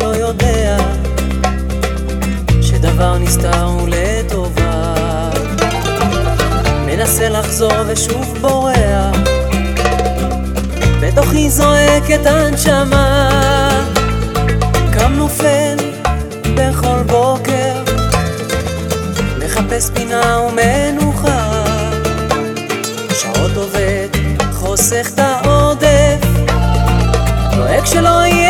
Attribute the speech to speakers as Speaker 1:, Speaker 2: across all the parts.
Speaker 1: לא יודע שדבר נסתר הוא לטובה. מנסה לחזור ושוב בורח בתוכי זועקת הנשמה. קם נופל בכל בוקר מחפש פינה ומנוחה. שעות עובד חוסך את העודף דואג שלא יהיה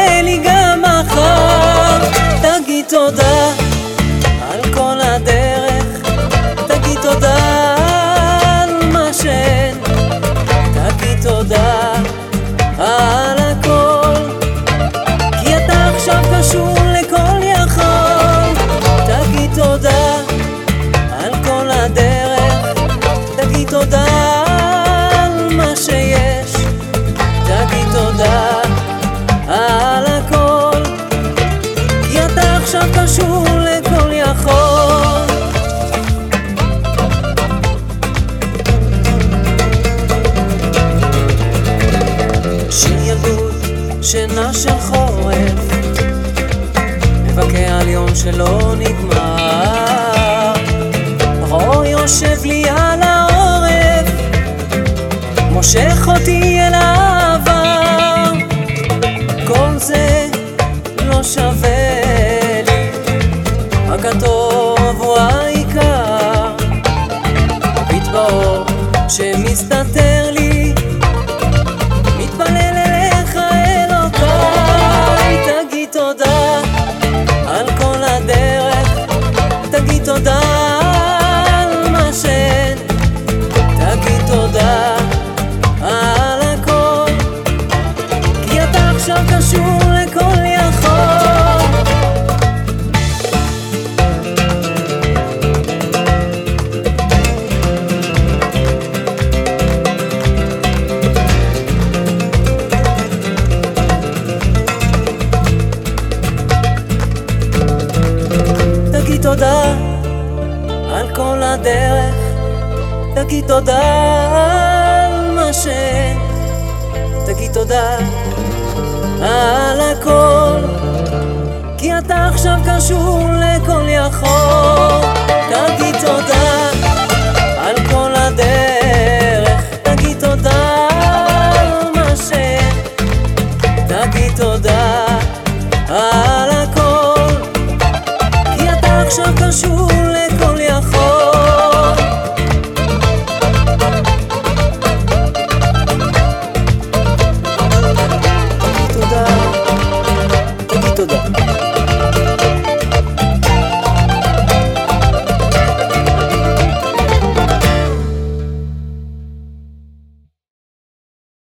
Speaker 1: תודה על הכל. כי עכשיו קשור לכל יכול. שיר שינה של חורף מבכה על יום שלא נגמר. פרעה יושב לי על העורף מושך אותי אל העבר תודה על כל הדרך, תגיד תודה על מה שאין, תגיד תודה על הכל, כי אתה עכשיו קשור לכל יכול, תגיד תודה על כל הדרך, תגיד תודה על מה שאין, תגיד תודה על כי אתה